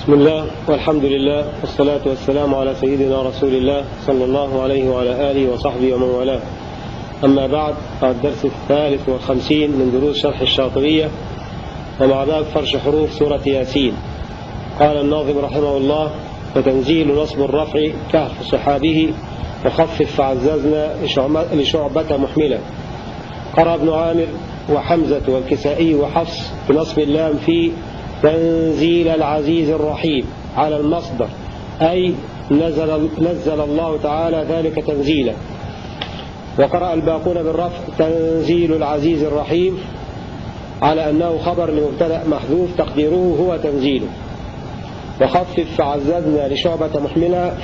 بسم الله والحمد لله والصلاة والسلام على سيدنا رسول الله صلى الله عليه وعلى آله وصحبه ومن والاه. أما بعد الدرس الثالث والخمسين من دروس شرح الشاطبية. ومع ذلك فرش حروف سورة ياسين. قال الناظم رحمه الله وتنزيل نصب الرفع كهف صحابه وخفف فعززنا لشعبة محملة. قرأ ابن عامر وحمزة والكسائي وحفص بنصب اللام في تنزيل العزيز الرحيم على المصدر. أي نزل, نزل الله تعالى ذلك تنزيلا. وقرأ الباقون بالرفع تنزيل العزيز الرحيم على أنه خبر لمبتدأ محذوف تقديره هو تنزيله. وخفف فعززنا لشعبة محملة.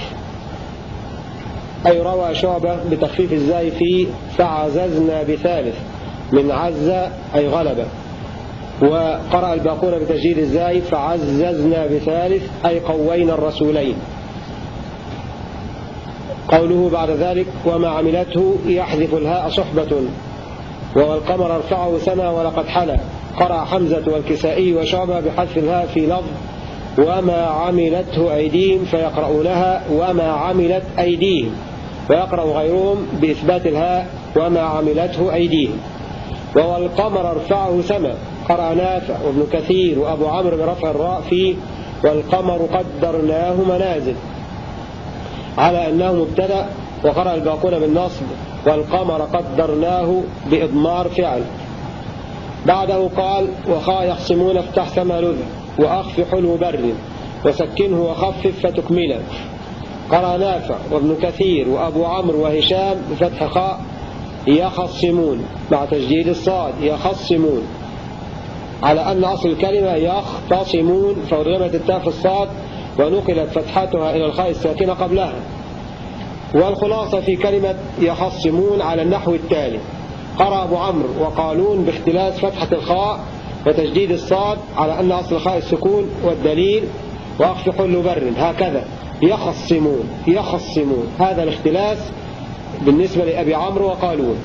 أي روى شعبة بتخفيف الزاي في فعززنا بثالث من عز أي غلبة. وقرأ الباقون بتجديد الزاي فعززنا بثالث أي قوينا الرسولين. قوله بعد ذلك وما عملته يحذف الهاء صحبة والقمر ارفعه سنة ولقد حلى قرأ حمزة والكسائي وشعبة بحذف الهاء في لفظ وما عملته أيديهم فيقرؤونها وما عملت أيديهم ويقرأ غيرهم بإثبات الهاء وما عملته أيديهم وهو القمر ارفعه سما. قرأ نافع وابن كثير وأبو عمرو برفع الراء فيه والقمر قدرناه منازل على أنه مبتدأ وقرأ الباقون بالنصب والقمر قدرناه بإضمار فعل. بعده قال وخا يخصمون افتح سما لذ وأخف حلو بر وسكنه وخفف فتكملا قرأ نافع وابن كثير وأبو عمرو وهشام بفتح خاء يخصمون مع تجديد الصاد يخصمون على أن أصل الكلمة يختصمون فأرغمت التاء في الصاد ونقلت فتحتها إلى الخاء الساكنة قبلها. والخلاصة في كلمة يخصمون على النحو التالي. قرأ أبو عمرو وقالون باختلاس فتحة الخاء وتجديد الصاد على أن أصل الخاء السكون والدليل. وأخف حل هكذا. يخصمون. يخصمون. هذا الاختلاس بالنسبة لأبي عمرو وقالون.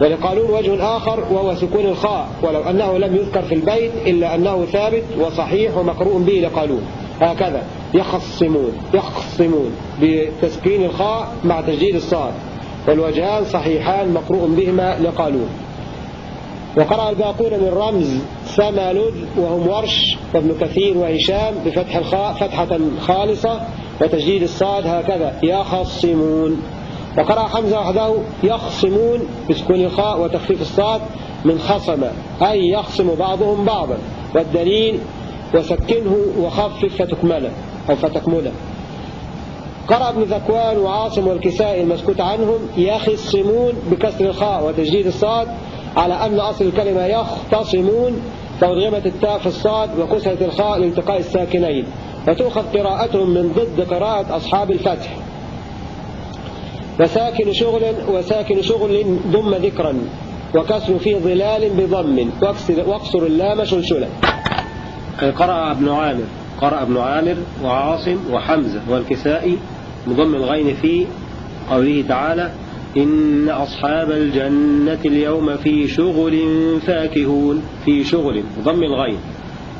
ولقالون وجه آخر وهو سكون الخاء ولو أنه لم يذكر في البيت إلا أنه ثابت وصحيح ومقروء به لقالون هكذا يخصمون يخصمون بتسكين الخاء مع تجديد الصاد. والوجهان صحيحان مقروء بهما لقالون وقرأ الباقون من رمز سمالد وهم ورش وابن كثير وهشام بفتح الخاء فتحة خالصة وتجديد الصاد هكذا. يخصمون. وقرأ حمزة وحده يخصمون بسكون الخاء وتخفيف الصاد من خصم أي يخصم بعضهم بعضا والدليل وسكنه وخفف فتكمله أو فتكمله. قرأ ابن ذكوان وعاصم والكسائي المسكوت عنهم يخصمون بكسر الخاء وتجديد الصاد على أن أصل الكلمة يختصمون فأضغمت التاء في الصاد وكسرت الخاء لالتقاء الساكنين وتؤخذ قراءتهم من ضد قراءة أصحاب الفتح. وساكن شغل وساكن شغل ضم ذكرا وكسر في ظلال بضم. واقصر اللام شلشلا قرأ ابن عامر. قرأ ابن عامر وعاصم وحمزة والكسائي بضم الغين في قوله تعالى إن أصحاب الجنة اليوم في شغل فاكهون. في شغل. ضم الغين.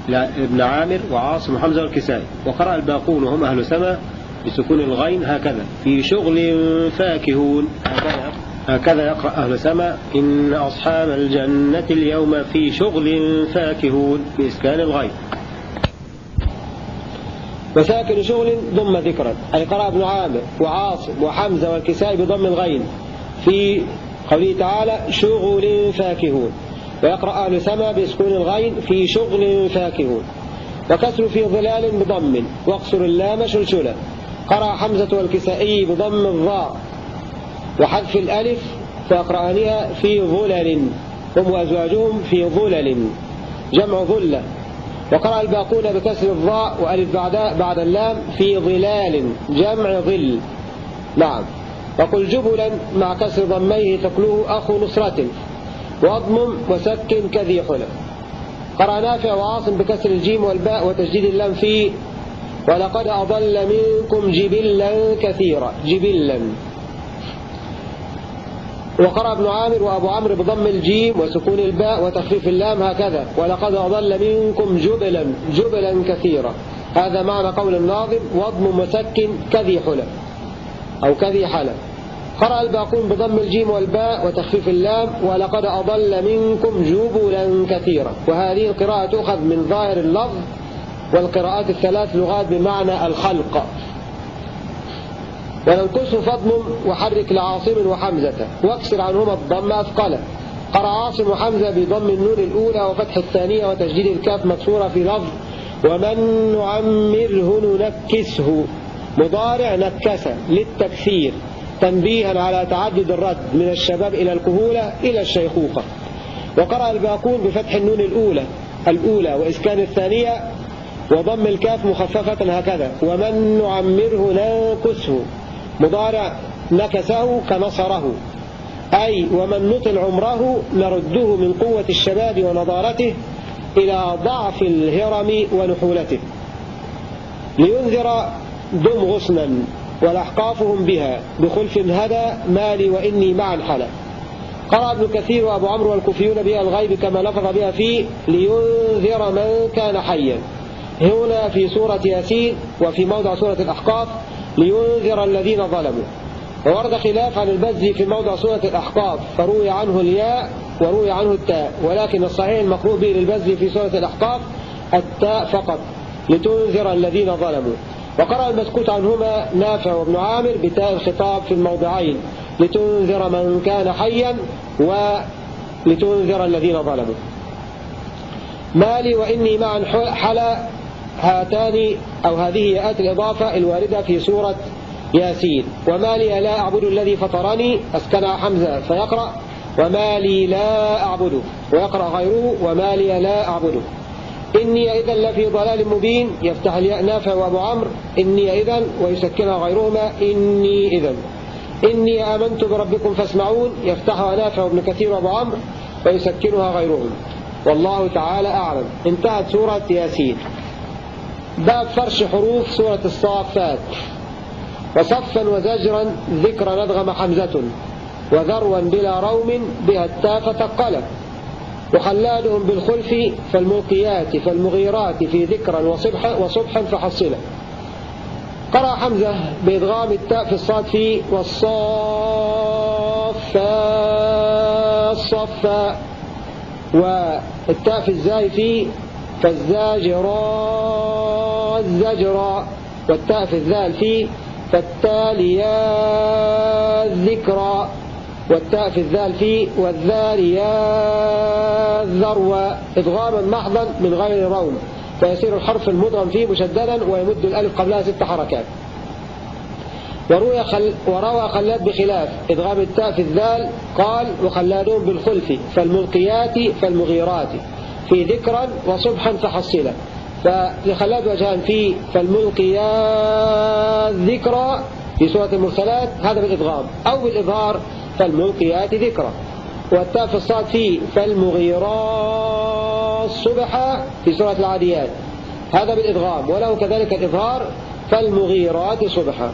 ابن عامر وعاصم وحمزة والكسائي. وقرأ الباقون وهم أهل سما بسكون الغين هكذا. في شغل فاكهون. هكذا. هكذا يقرأ أهل سما إن أصحاب الجنة اليوم في شغل فاكهون. بإسكان الغين. وساكن شغل ضم ذكرا. أي قرأ ابن عامر وعاصم وحمزة والكسائي بضم الغين. في قوله تعالى شغل فاكهون. ويقرأ أهل سما بسكون الغين في شغل فاكهون. وكسر في ظلال بضم. واقصر اللام شلشلا قرأ حمزة والكسائي بضم الضاء وحذف الألف فيقرأانها في ظلل. هم وأزواجهم في ظلل. جمع ظلة. وقرأ الباقون بكسر الضاء وألف بعد, بعد اللام في ظلال. جمع ظل. نعم. وقل جبلا مع كسر ضميه تقلوه أخو نصرة. واضمم وسكن كذي حلم قرأ نافع وعاصم بكسر الجيم والباء وتجديد اللام في ولقد أضل منكم جبلا كثيرا جبلا. وقرأ ابن عامر وأبو عمرو بضم الجيم وسكون الباء وتخفيف اللام هكذا. ولقد أضل منكم جبلا جبلا كثيرا. هذا معنى قول الناظم وضم مسكن كذي حلى أو كذي حلى قرأ الباقون بضم الجيم والباء وتخفيف اللام ولقد أضل منكم جبلا كثيرا. وهذه القراءة تؤخذ من ظاهر اللفظ والقراءات الثلاث لغات بمعنى الخلق. وننقصه فضم وحرك لعاصم وحمزة واكسر عنهما الضم أثقله قرأ عاصم وحمزة بضم النون الأولى وفتح الثانية وتشديد الكاف مكسورة في لفظ. ومن نعمره ننكسه مضارع نكس للتكثير تنبيها على تعدد الرد من الشباب إلى الكهولة إلى الشيخوخة. وقرأ الباقون بفتح النون الأولى الأولى وإسكان الثانية وضم الكاف مخففة هكذا. ومن نعمره ننكسه. مضارع نكسه كنصره. أي ومن نطل عمره نرده من قوة الشباب ونضارته إلى ضعف الهرم ونحولته. لينذر دم غصنا ولأحقافهم بها. بخلف هدى مالي وإني معا حلا قرأ ابن كثير وأبو عمرو والكوفيون بها الغيب كما لفظ بها فيه. لينذر من كان حيا. هنا في سورة ياسين وفي موضع سورة الأحقاف لينذر الذين ظلموا. وورد خلاف عن البزي في موضع سورة الأحقاف فروي عنه الياء وروي عنه التاء ولكن الصحيح المقروء به للبزي في سورة الأحقاف التاء فقط لتنذر الذين ظلموا. وقرأ المسكوت عنهما نافع وابن عامر بتاء الخطاب في الموضعين لتنذر من كان حيا ولتنذر الذين ظلموا. مالي وإني معا حلا هاتان أو هذه ياءات الإضافة الواردة في سورة ياسين. وما لي لا أعبد الذي فطرني أسكنها حمزة فيقرأ. وما لي لا أعبده ويقرأ غيره. وما لي لا أعبده إني إذا لفي ضلال مبين. يفتح الياء نافع وأبو عمرو. إني إذا ويسكنها غيرهما. إني إذا إني آمنت بربكم فاسمعون. يفتحها نافع وابن كثير وأبو عمرو ويسكنها غيرهم. والله تعالى أعلم. انتهت سورة ياسين. باب فرش حروف سورة الصافات. وصفا وزجرا ذكر ندغم حمزة وذروا بلا روم بها التاف ثقلة وخلالهم بالخلف فالملقيات فالمغيرات في ذكرا وصبحا, وصبحا فحصلا قرأ حمزة بإدغام التاء في الصاد في والصافا صفا والتاء في الزاي في فالزاجرات زجرا والتاء في الذال في فالتاليات ذكرا والتاء في الذال في والذاريات ذروة إضغاما محضا من غير روم فيصير الحرف المدغم فيه مشددا ويمد الألف قبلها ست حركات. وروي خل وروى خلاد بخلاف إضغام التاء في الذال قال وخلادون بالخلف فالملقيات فالمغيرات في ذكرا وصبحا فحصلا فلخلاد وجهان في فالملقيات ذكرى في سورة المرسلات هذا بالإضغام أو بالإظهار فالملقيات ذكرى. والتاء في الصاد في فالمغيرات صبحا في سورة العاديات. هذا بالإضغام وله كذلك الإظهار فالمغيرات صبحا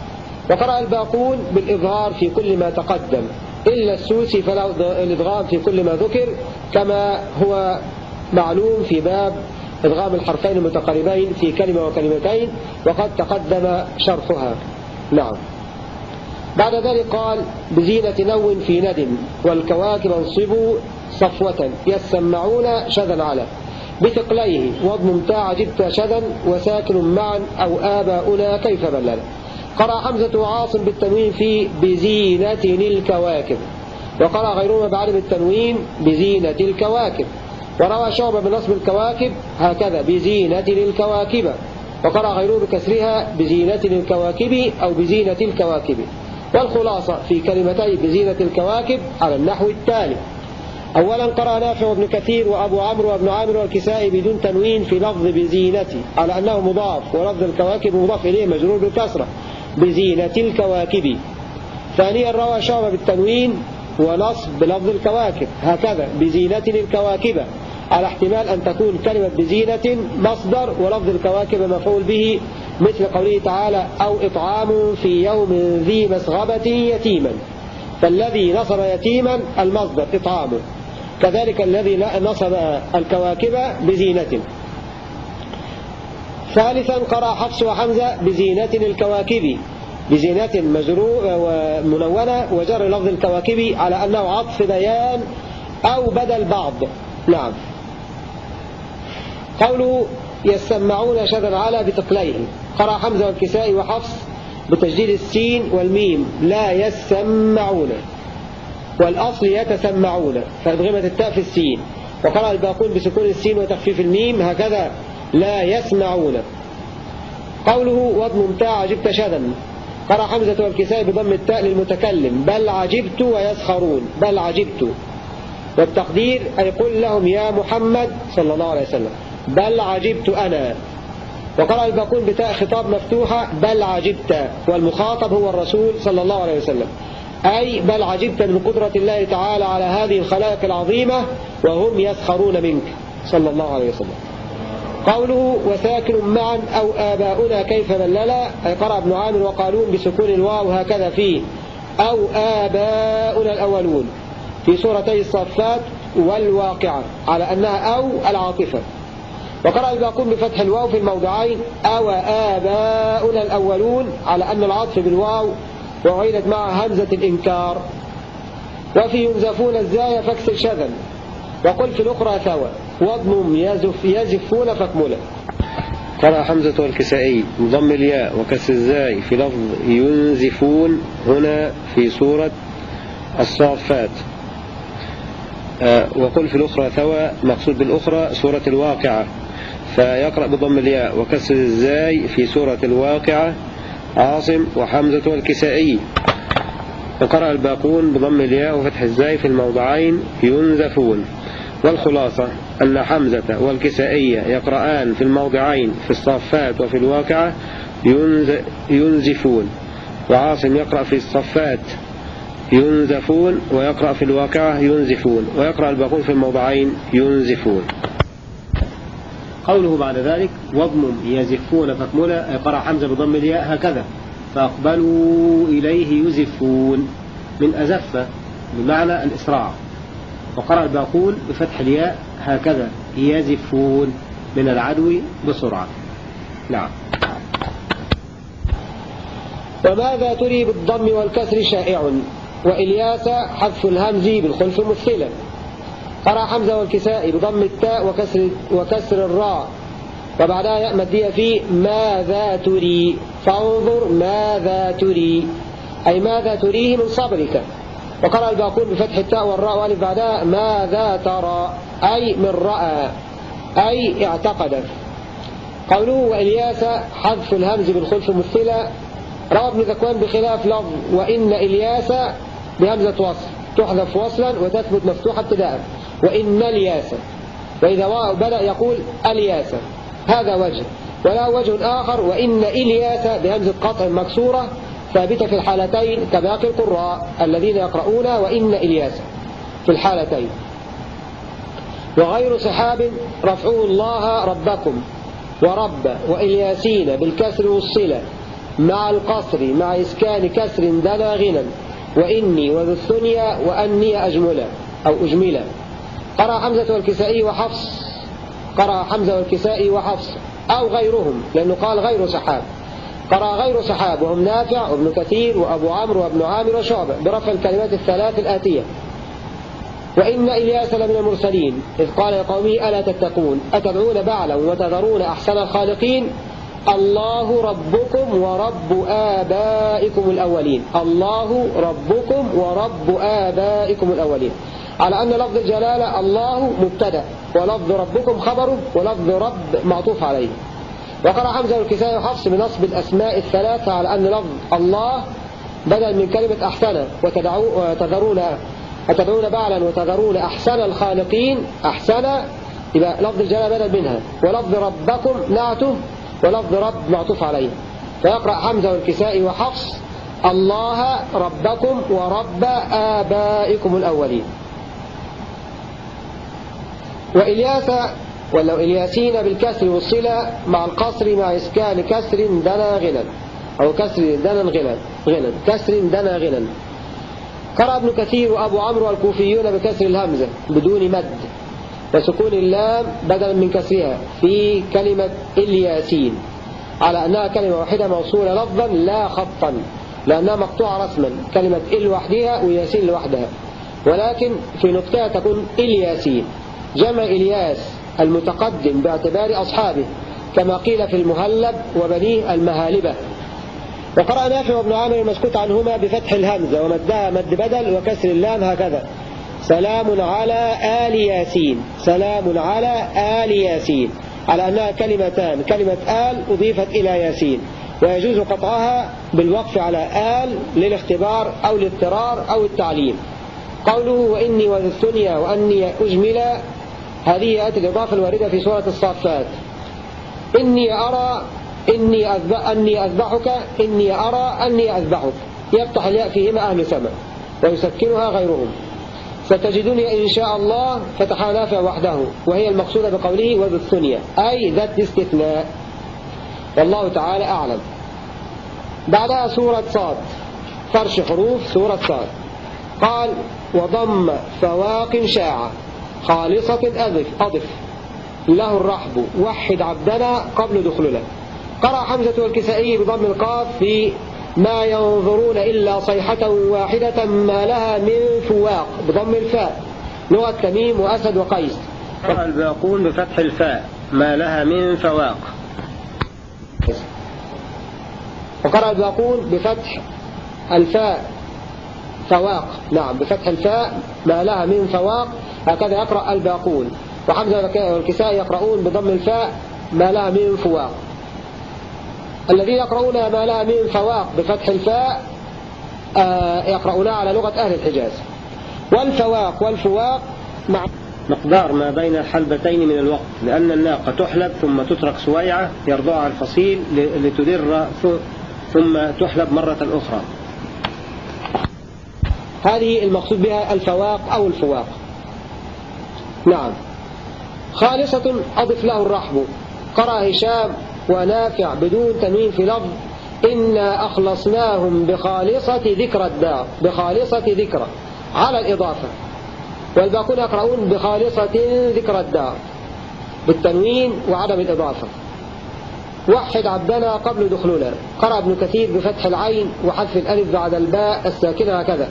وقرأ الباقون بالإظهار في كل ما تقدم. إلا السوسي فله الإضغام في كل ما ذكر كما هو معلوم في باب إدغام الحرفين المتقاربين في كلمة وكلمتين وقد تقدم شرحها. نعم. بعد ذلك قال بزينة نو في ندم والكواكب انصبوا صفوة يسمعون شذا على. بثقليه وضم تاع جدت شذا وساكن معا أو آباؤنا كيف بلل. قرأ حمزة وعاصم بالتنوين في بزينة الكواكب. وقرأ غيرهما بعد بالتنوين بزينة الكواكب. وروى شعبة بنصب الكواكب هكذا بزينة للكواكب وقرأ غيره بكسرها بزينة للكواكب أو بزينة الكواكب. والخلاصة في كلمتي بزينة الكواكب على النحو التالي. أولا قرأ نافع وابن كثير وأبو عمرو وابن عامر والكسائي بدون تنوين في لفظ بزينة على أنه مضاف ولفظ الكواكب مضاف إليه مجرور بالكسرة. بزينة الكواكب. ثانيا روى شعبة بالتنوين ونصب بلفظ الكواكب هكذا بزينة الكواكب. على احتمال أن تكون كلمة بزينة مصدر ولفظ الكواكب مفعول به مثل قوله تعالى أو إطعام في يوم ذي مسغبة يتيما. فالذي نصب يتيما المصدر إطعامه. كذلك الذي نصب الكواكب بزينة. ثالثا قرأ حفص وحمزة بزينة الكواكب. بزينة منونة وجر لفظ الكواكب على أنه عطف بيان أو بدل بعض. نعم. قوله يسمعون شذا على بثقليه قرأ حمزة والكسائي وحفص بتجديد السين والميم. لا يسمعون. والأصل يتسمعون. فأدغمت التاء في السين. وقرأ الباقون بسكون السين وتخفيف الميم. هكذا. لا يسمعون. قوله واضمم تاء عجبت شذا. قرأ حمزة والكسائي بضم التاء للمتكلم. بل عجبت ويسخرون. بل عجبت. والتقدير أي قل لهم يا محمد صلى الله عليه وسلم. بل عجبت أنا. وقرأ الباقون بتاء خطاب مفتوحة بل عجبت. والمخاطب هو الرسول صلى الله عليه وسلم. أي بل عجبت من قدرة الله تعالى على هذه الخلائق العظيمة وهم يسخرون منك. صلى الله عليه وسلم. قوله وساكن معا أو آباؤنا كيف بللا أي قرأ ابن عامر وقالون بسكون الواو هكذا فيه. أو آباؤنا الأولون. في سورتي الصفات والواقعة. على أنها أو العاطفة. وقرأ الباقون بفتح الواو في الموضعين أو آباؤنا الأولون على أن العطف بالواو وعينت مع همزة الإنكار. وفي ينزفون الزايا فاكسر شذا وقل في الأخرى ثوى واضمم يزف يزفون فاكملا قرأ حمزة والكسائي بضم الياء وكسر الزاي في لفظ ينزفون هنا في سورة الصافات. آه، وقل في الأخرى ثوى مقصود بالأخرى سورة الواقعة. فيقرأ بضم الياء وكسر الزاي في سورة الواقعة. عاصم وحمزة والكسائي. وقرأ الباقون بضم الياء وفتح الزاي في الموضعين. ينزفون. والخلاصة أن حمزة والكسائية يقرآن في الموضعين في الصفات وفي الواقعة. ينزفون. وعاصم يقرأ في الصفات. ينزفون. ويقرأ في الواقعة. ينزفون. ويقرأ الباقون في الموضعين. ينزفون. قوله بعد ذلك واضمم يزفون فاكملا. أي قرأ حمزة بضم الياء هكذا. فأقبلوا إليه يزفون. من أزف بمعنى الإسراع. وقرأ الباقون بفتح الياء هكذا يزفون. من العدو بسرعة. نعم. وماذا تري بالضم والكسر شائع؟ وإلياس حذف الهمز بالخلف مثلا قرأ حمزة والكسائي بضم التاء وكسر, وكسر الراء. وبعدها ياء مدية في ماذا تري؟ فانظر ماذا تري. أي ماذا تريه من صبرك. وقرأ الباقون بفتح التاء والراء والف بعدها ماذا ترى؟ أي من رأى. أي اعتقد. قوله وإلياس حذف الهمز بالخلف مثلة روى ابن ذكوان بخلاف لفظ. وإن إلياس بهمزة وصل تحذف وصلا وتثبت مفتوحة ابتداء. وإن الياس وإذا بدأ يقول الياس هذا وجه. ولا وجه آخر وإن إلياس بهمزة قطع مكسورة ثابتة في الحالتين كباقي القراء الذين يقرؤون وإن إلياس في الحالتين. وغير سحاب رفعه الله ربكم ورب وإلياسين بالكسر والصلة مع القصر مع إسكان كسر دنا غنى. وإني وذو الثنيا وأني أجملا أو أجملا قرأ حمزة والكسائي وحفص. قرأ حمزة والكسائي وحفص. أو غيرهم لأنه قال غير سحاب. قرأ غير سحاب وهم نافع وابن كثير وأبو عمرو وابن عامر وشعبة برفع الكلمات الثلاث الآتية. وإن إلياس لمن المرسلين إذ قال لقومه ألا تتقون أتدعون بعلا وتذرون أحسن الخالقين؟ الله ربكم ورب آبائكم الأولين. الله ربكم ورب آبائكم الأولين. على أن لفظ الجلالة الله مبتدأ ولفظ ربكم خبره ولفظ رب معطوف عليه. وقرأ حمزة والكسائي وحفص بنصب الأسماء الثلاثة على أن لفظ الله بدل من كلمة أحسن وتذرون وتدعون بعلا وتذرون أحسن الخالقين أحسن يبقى لفظ الجلالة بدل منها. ولفظ ربكم نعته ولفظ رب معطوف عليه. فيقرأ حمزة والكسائي وحفص الله ربكم ورب آبائكم الأولين. وإلياس ولو إلياسين بالكسر والصلة مع القصر مع إسكان كسر دنا غنى. أو كسر دنا غنى. غنى. كسر دنا غنى. قرأ ابن كثير وأبو عمرو الكوفيون بكسر الهمزة بدون مد. وسكون اللام بدلا من كسرها في كلمة إلياسين. على أنها كلمة واحدة موصولة لفظا لا خطا. لأنها مقطوعة رسما. كلمة إل لوحدها وياسين لوحدها. ولكن في نطقها تكون إلياسين. جمع إلياس المتقدم باعتبار أصحابه كما قيل في المهلب وبنيه المهالبة. وقرأ نافع وابن عامر المسكوت عنهما بفتح الهمزة ومدها مد بدل وكسر اللام هكذا. سلام على آل ياسين. سلام على آل ياسين. على أنها كلمتان. كلمة آل أضيفت إلى ياسين. ويجوز قطعها بالوقف على آل للاختبار أو الاضطرار أو التعليم. قوله وإني وذي الثنيا وأني أجمل هذه آية الإضافة الواردة في سورة الصافات. إني أرى إني أذبح أني أذبحك إني أرى أني أذبحك. يفتح الياء فيهما أهل سمع ويسكنها غيرهم. ستجدني إن شاء الله فتح نافع وحده وهي المقصودة بقوله وبالثنية أي ذات استثناء. والله تعالى أعلم. بعدها سورة صاد فرش حروف سورة صاد. قال وضم فواق شاعة خالصة أضف أضف. له الرحب. وحد عبدنا قبل دخلنا قرأ حمزة والكسائي بضم القاف في ما ينظرون إلا صيحة واحدة ما لها من فواق. بضم الفاء. لغة تميم وأسد وقيس. قرأ الباقون بفتح الفاء. ما لها من فواق. وقرأ الباقون بفتح الفاء. فواق. نعم بفتح الفاء. ما لها من فواق. هكذا يقرأ الباقون. وحمزة والكساء يقرؤون بضم الفاء ما لها من فواق. الذين يقرؤون ما لها من فواق بفتح الفاء آه، يقرؤونها على لغة أهل الحجاز. والفواق والفواق مع مقدار ما بين الحلبتين من الوقت لأن الناقة تحلب ثم تترك سويعة يرضعها الفصيل لتدر ثم تحلب مرة أخرى. هذه المقصود بها الفواق أو الفواق. نعم. خالصة أضف له الرحب قرأ هشام ونافع بدون تنوين في لفظ إنا أخلصناهم بخالصة ذكر الدار بخالصة ذكرى على الإضافة. والباقون يقرؤون بخالصة ذكر الدار بالتنوين وعدم الإضافة. وحد عبدنا قبل دخولنا. قرأ ابن كثير بفتح العين وحذف الألف بعد الباء الساكنة هكذا.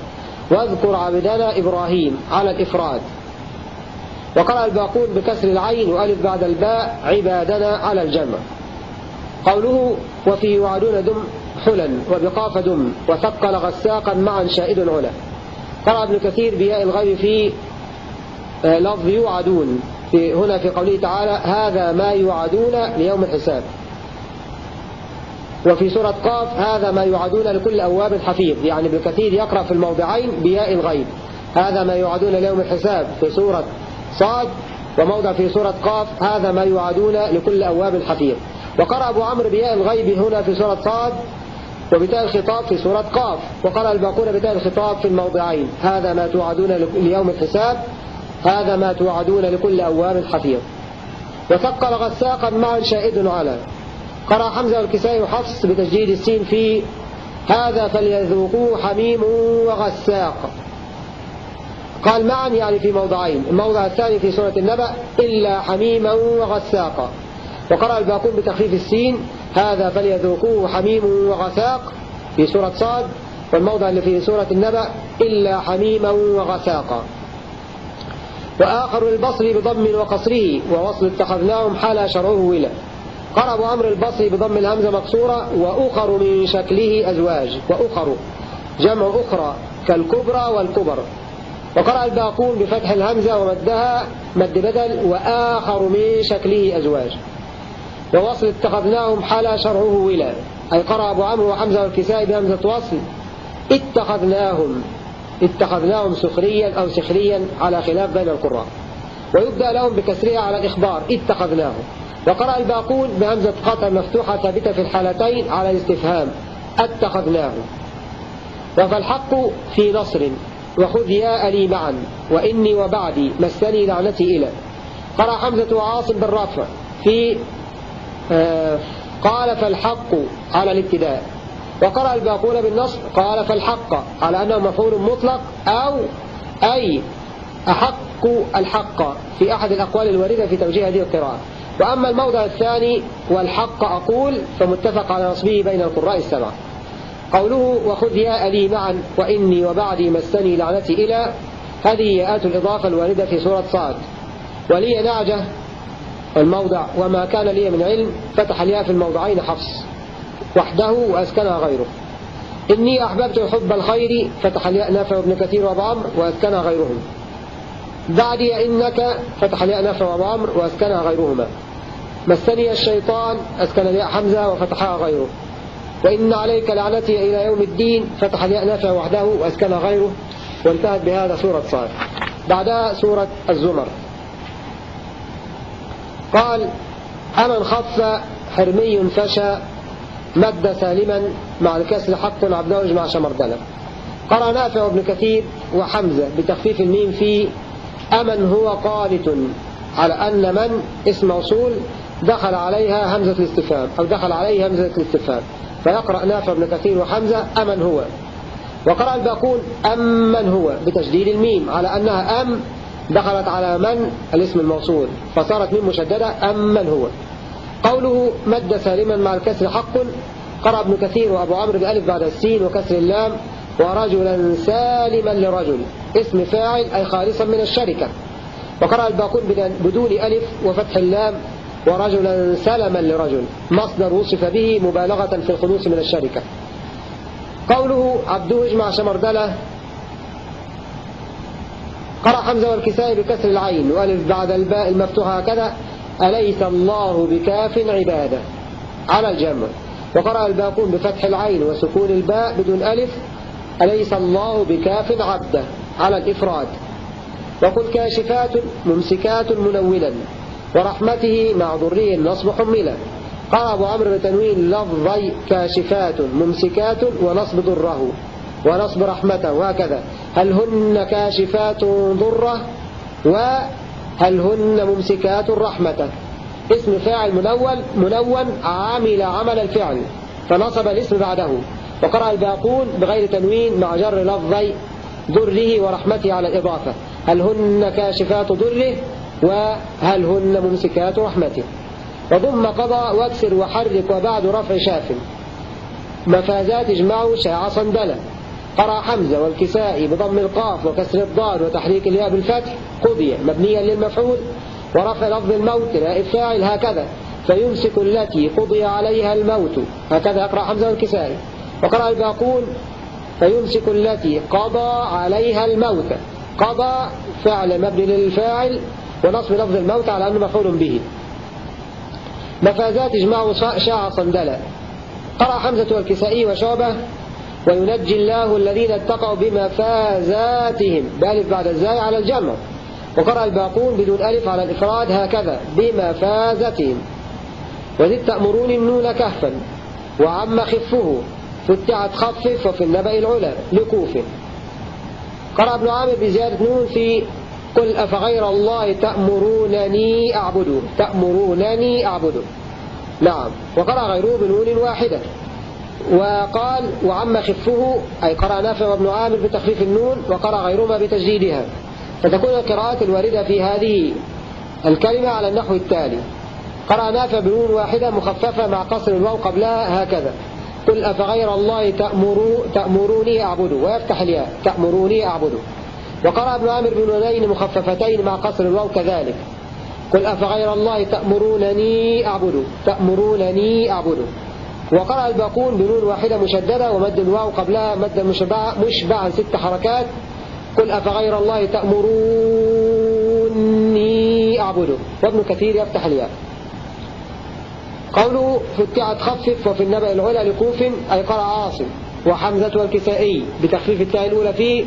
واذكر عبدنا إبراهيم على الإفراد. وقرأ الباقون بكسر العين وألف بعد الباء عبادنا على الجمع. قوله وفي يوعدون دم حلا وبقاف دم وثقل غساقا معا شائد علا. قرأ ابن كثير بياء الغيب في آه، لفظ يوعدون. في هنا في قوله تعالى هذا ما يوعدون ليوم الحساب. وفي سورة قاف هذا ما يوعدون لكل أواب حفيظ. يعني ابن كثير يقرأ في الموضعين بياء الغيب. هذا ما يوعدون ليوم الحساب في سورة صاد وموضع في سورة قاف هذا ما يوعدون لكل أواب حفيظ. وقرأ أبو عمرو بياء الغيب هنا في سورة صاد وبتاء الخطاب في سورة قاف. وقرأ الباقون بتاء الخطاب في الموضعين. هذا ما توعدون ليوم الحساب. هذا ما توعدون لكل أواب حفيظ. وثقل غساقا معا شاهد على. قرأ حمزة والكسائي وحفص بتجديد السين في هذا فليذوقوه حميم وغساق. قال معا يعني في موضعين الموضع الثاني في سورة النبأ إلا حميما وغساقا. وقرأ الباقون بتخفيف السين هذا فليذوقوه حميم وغساق في سورة صاد. والموضع اللي في سورة النبأ إلا حميما وغساقا. وآخر البصري بضم وقصره ووصل اتخذناهم حال شرعه ولا. قرأ أبو عمرو البصري بضم الهمزة مقصورة وأخر من شكله أزواج وأخر جمع أخرى كالكبرى والكبر. وقرأ الباقون بفتح الهمزة ومدها مد بدل وآخر من شكله أزواج. ووصل اتخذناهم حلا شرعه ولا أي قرأ أبو عمرو وحمزة والكسائي بهمزة وصل. اتخذناهم. اتخذناهم سخريا أو سخريا على خلاف بين القراء. ويبدأ لهم بكسرها على الإخبار. اتخذناهم. وقرأ الباقون بهمزة قطع مفتوحة ثابتة في الحالتين على الاستفهام. اتخذناهم. وفالحق في نصر. وخذ يا لي معا وإني وبعدي مسني لعنتي إلى. قرأ حمزة وعاصم بالرفع في آه، قال فالحق على الابتداء. وقرأ الباقون بالنصب قال فالحق على أنه مفعول مطلق أو أي أحق الحق الحق في أحد الأقوال الواردة في توجيه هذه القراءة. وأما الموضع الثاني والحق أقول فمتفق على نصبه بين القراء السبعة. قوله وخذ ياء لي معا وإني وبعدي مسني لعنتي إلى هذه ياءات الإضافة الواردة في سورة صاد. ولي نعجة الموضع وما كان لي من علم فتح الياء في الموضعين حفص. وحده وأسكنها غيره. إني أحببت حب الخير فتح الياء نافع بن كثير وأبو عمرو وأسكنها غيرهم بعدي إنك فتح الياء نافع وأبو عمرو وأسكنها غيرهما. مسني الشيطان أسكن الياء حمزة وفتحها غيره. وإن عليك لعنتي إلى يوم الدين فتح نافع وحده وأسكنها غيره. وانتهت بهذا سورة صاد. بعدها سورة الزمر. قال أمن خف حرمي فشى مد سالما مع الكسر حق عبده مع شمردلة قرأ نافع بن كثير وحمزة بتخفيف الميم في أمن هو قانت على أن من؟ اسم موصول دخل عليها همزة الاستفهام أو دخل عليه همزة الاستفهام. فيقرأ نافع بن كثير وحمزة أمن هو. وقرأ الباقون أمن هو بتشديد الميم على أنها أم دخلت على من؟ الاسم الموصول. فصارت من مشددة أمن هو. قوله مد سالما مع الكسر حق قرأ ابن كثير وأبو عمرو بألف بعد السين وكسر اللام ورجلا سالما لرجل. اسم فاعل أي خالصا من الشركة. وقرأ الباقون بدون ألف وفتح اللام ورجلا سلما لرجل. مصدر وصف به مبالغة في الخلوص من الشركة. قوله عبده اجمع شمردلة. قرأ حمزة والكسائي بكسر العين وألف بعد الباء المفتوحة هكذا. أليس الله بكاف عبادة؟ على الجمع. وقرأ الباقون بفتح العين وسكون الباء بدون ألف. أليس الله بكاف عبده؟ على الإفراد. وقل كاشفات ممسكات منولا. ورحمته مع ضره النصب حملا قال أبو عمرو بتنوين لفظي كاشفات ممسكات ونصب ضره ونصب رحمته وهكذا. هل هن كاشفات ضره؟ وهل هن ممسكات رحمته؟ اسم فاعل منون منون عامل عمل الفعل فنصب الاسم بعده. وقرأ الباقون بغير تنوين مع جر لفظي ضره ورحمته على الإضافة. هل هن كاشفات ضره؟ وهل هن ممسكات رحمته. وضم قضى واكسر وحرك وبعد رفع شاف. مفازات اجمعوا شاع صندلة قرأ حمزة والكسائي بضم القاف وكسر الضاد وتحريك الياء بالفتح. قضي مبنيا للمفعول. ورفع لفظ الموت لا الفاعل هكذا. فيمسك التي قضي عليها الموت. هكذا يقرأ حمزة والكسائي وقرأ الباقون. فيمسك التي قضى عليها الموت. قضى فعل مبني للفاعل. ونصب لفظ الموت على أنه مفعول به. مفازات إجماع شاع صندلا قرأ حمزة والكسائي وشعبة وينجي الله الذين اتقوا بمفازاتهم. بألف بعد الزاي على الجمع. وقرأ الباقون بدون ألف على الإفراد هكذا. بمفازتهم. وزد تأمرون النون كهفا. وعم خفه. فتعت خفف وفي النبأ العلا لكوف قرأ ابن عامر بزيادة نون في قل أفغير الله تأمرونني أعبد تأمرونني أعبد نعم. وقرأ غيره بنون واحدة. وقال وعم خفه أي قرأ نافع وابن عامر بتخفيف النون وقرأ غيرهما بتجديدها. فتكون القراءات الواردة في هذه الكلمة على النحو التالي. قرأ نافع بنون واحدة مخففة مع قصر الواو قبلها هكذا. قل أفغير الله تأمرو تأمروني أعبد ويفتح الياء تأمروني أعبد وقرأ ابن عامر بنونين مخففتين مع قصر الواو كذلك. قل أفغير الله تأمرونني أعبد تأمرونني أعبد. وقرأ الباقون بنون واحدة مشددة ومد الواو قبلها مد مشبع مشبعا ست حركات. قل أفغير الله تأمروني أعبد. وابن كثير يفتح الياء. قوله فتعت خفف وفي النبأ العلى لكوف أي قرأ عاصم. وحمزة والكسائي بتخفيف التاء الأولى في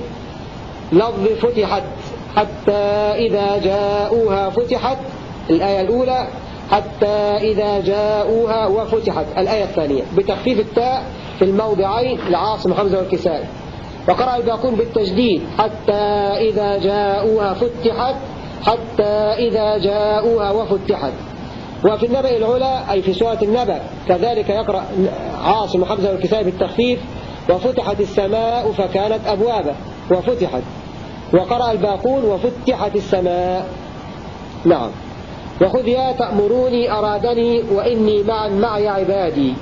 لفظ فتحت حتى إذا جاءوها فتحت الآية الأولى حتى إذا جاءوها وفتحت. الآية الثانية بتخفيف التاء في الموضعين لعاصم حمزة والكسائي. وقرأ الباقون بالتجديد حتى إذا جاءوها فتحت حتى إذا جاءوها وفتحت. وفي النبأ العلا أي في سورة النبأ كذلك يقرأ عاصم حمزة والكسائي بالتخفيف وفتحت السماء فكانت أبوابا وفتحت. وقرأ الباقون وفتحت السماء. نعم. وخذ يا تأمروني أرادني وإني معا معي عبادي.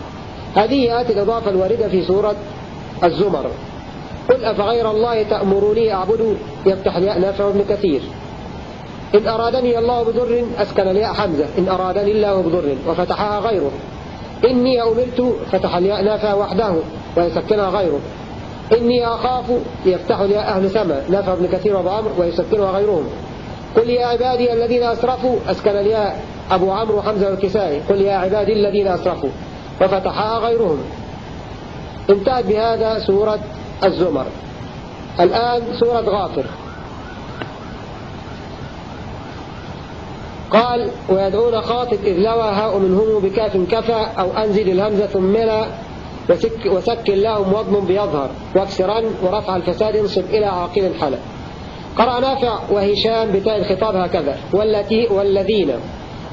هذه آت الإضافة الواردة في سورة الزمر. قل أفغير الله تأمروني أعبد؟ يفتح الياء نافع ابن كثير. إن أرادني الله بضر أسكن الياء حمزة. إن أرادني الله بضر وفتحها غيره. إني أمرت فتح الياء نافع وحده ويسكنها غيره. إني أخاف يفتح الياء أهل سما نافع ابن كثير وأبو عمرو ويسكنها غيرهم. قل يا عبادي الذين أسرفوا أسكن الياء أبو عمرو وحمزة والكسائي. قل يا عبادي الذين أسرفوا وفتحها غيرهم. انتهت بهذا سورة الزمر. الآن سورة غافر. قال ويدعون خاطب إذ لوى هاء منهم بكاف كفى أو أنزل الهمزة ثم وسك, وسك لهم وضم بيظهر واكسرا ورفع الفساد انصب إلى عاقل حلا قرأ نافع وهشام بتاء الخطاب هكذا والتي والذين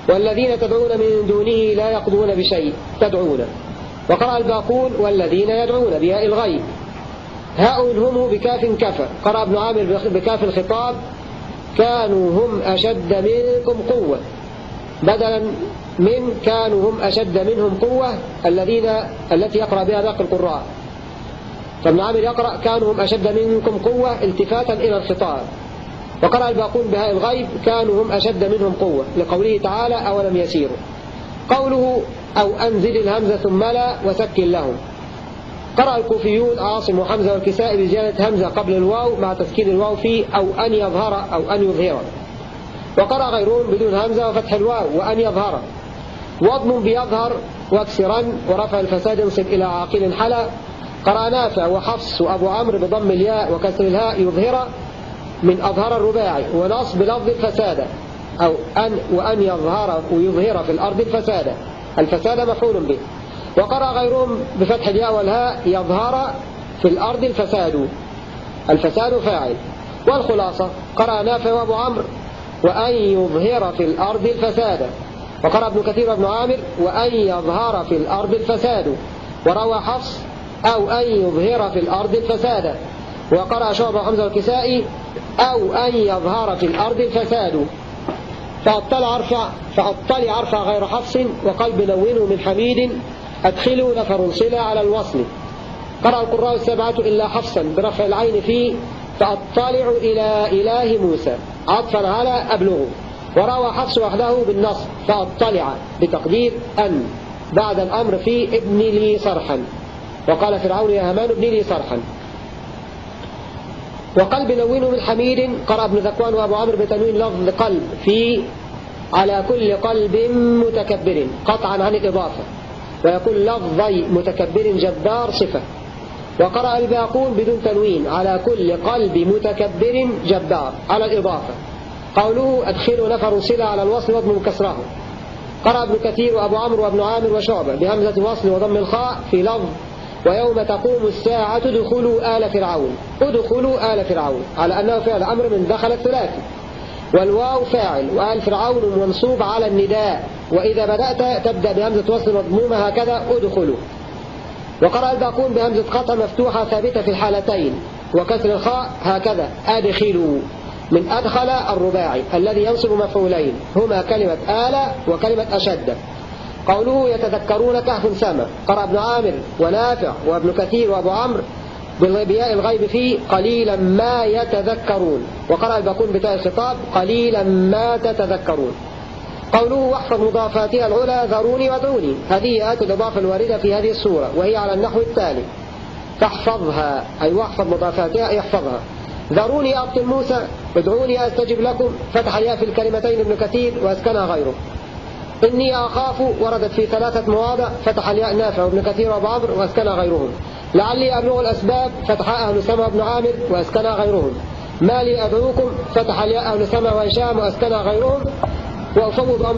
والذين تدعون من دونه لا يقضون بشيء تدعون. وقرأ الباقون والذين يدعون بياء الغيب. هاء هم بكاف كفى. قرأ ابن عامر بكاف الخطاب كانوا هم أشد منكم قوة. بدلا من كانوا هم أشد منهم قوة الذين التي يقرأ بها باقي القراء. فابن عامر يقرأ كانوا هم أشد منكم قوة التفاتا إلى الخطاب. وقرأ الباقون بهاء الغيب كانوا هم أشد منهم قوة لقوله تعالى أولم يسيروا؟ قوله أو أنزل الهمزة ثم لا وسكن لهم. قرأ الكوفيون عاصم وحمزة والكساء بزيادة همزة قبل الواو مع تسكين الواو في أو أن يظهر أو أن يظهر. وقرأ غيرون بدون همزة وفتح الواو وأن يظهر. وضم بيظهر واكسرا ورفع الفساد انصب إلى عاقل حلا. قرأ نافع وحفص وأبو عمرو بضم الياء وكسر الهاء يظهر من أظهر الرباعي ونصب لفظ الفساد أو أن وأن يظهر ويظهر في الأرض الفساد. الفساد مفعول به. وقرأ غيرهم بفتح الياء والهاء يظهر في الأرض الفساد. الفساد فاعل. والخلاصة قرأ نافع وأبو عمرو وأن يظهر في الأرض الفساد. وقرأ ابن كثير وابن عامر وأن يظهر في الأرض الفساد. وروى حفص أو أن يظهر في الأرض الفساد. وقرأ شعب حمزة الكسائي أو أن يظهر في الأرض الفساد. فأطلع أرفع, فأطلع أرفع غير حفص وقلب لونه من حميد أدخلوا نفر صلة على الوصل. قرأ القراء السبعة إلا حفصا برفع العين فيه فأطلع إلى إله موسى. عطفا على أبلغ وروى حفص وحده بالنص فأطلع بتقدير أن بعد الأمر في ابن لي صرحا. وقال فرعون يا همان ابن لي صرحا. وقلب نوين من حميد قرأ ابن ذكوان وأبو عمرو بتنوين لفظ قلب في على كل قلب متكبر قطعا عن الإضافة. ويقول لفظي متكبر جبار صفة. وقرأ الباقون بدون تنوين على كل قلب متكبر جبار على الإضافة. قوله أدخلوا نفر صلة على الوصل وضم كسره قرأ ابن كثير وأبو عمرو وابن عامر وشعبة بهمزة وصل وضم الخاء في لفظ ويوم تقوم الساعة ادخلوا آل فرعون. ادخلوا آل فرعون. على أنه فعل أمر من دخل الثلاثي. والواو فاعل. وآل فرعون منصوب على النداء. وإذا بدأت تبدأ بهمزة وصل مضمومة هكذا ادخلوا. وقرأ الباقون بهمزة قطع مفتوحة ثابتة في الحالتين. وكسر الخاء هكذا. أدخلوا. من أدخل الرباعي الذي ينصب مفعولين هما كلمة آل وكلمة أشد. قوله يتذكرون كهف سما قرأ ابن عامر ونافع وابن كثير وأبو عمرو بالغبياء الغيب فيه قليلا ما يتذكرون. وقرأ الباقون بتاء الخطاب قليلا ما تتذكرون. قوله واحفظ مضافاتها العلى ذروني ودعوني هذه آيات الإضافة الواردة في هذه السورة وهي على النحو التالي. فاحفظها أي واحفظ مضافاتها احفظها. ذروني أقتل موسى ادعوني أستجب لكم فتح الياء في الكلمتين ابن كثير وأسكنها غيره. إني أخاف وردت في ثلاثة مواضع فتح الياء نافع وابن كثير وأبو عمرو وأسكنها غيرهم. لعلي أبلغ الأسباب فتح أهل سما بن عامر وأسكنها غيرهم. ما لي أدعوكم فتح الياء أهل سما وهشام وأسكنها غيرهم. وأفوض أمر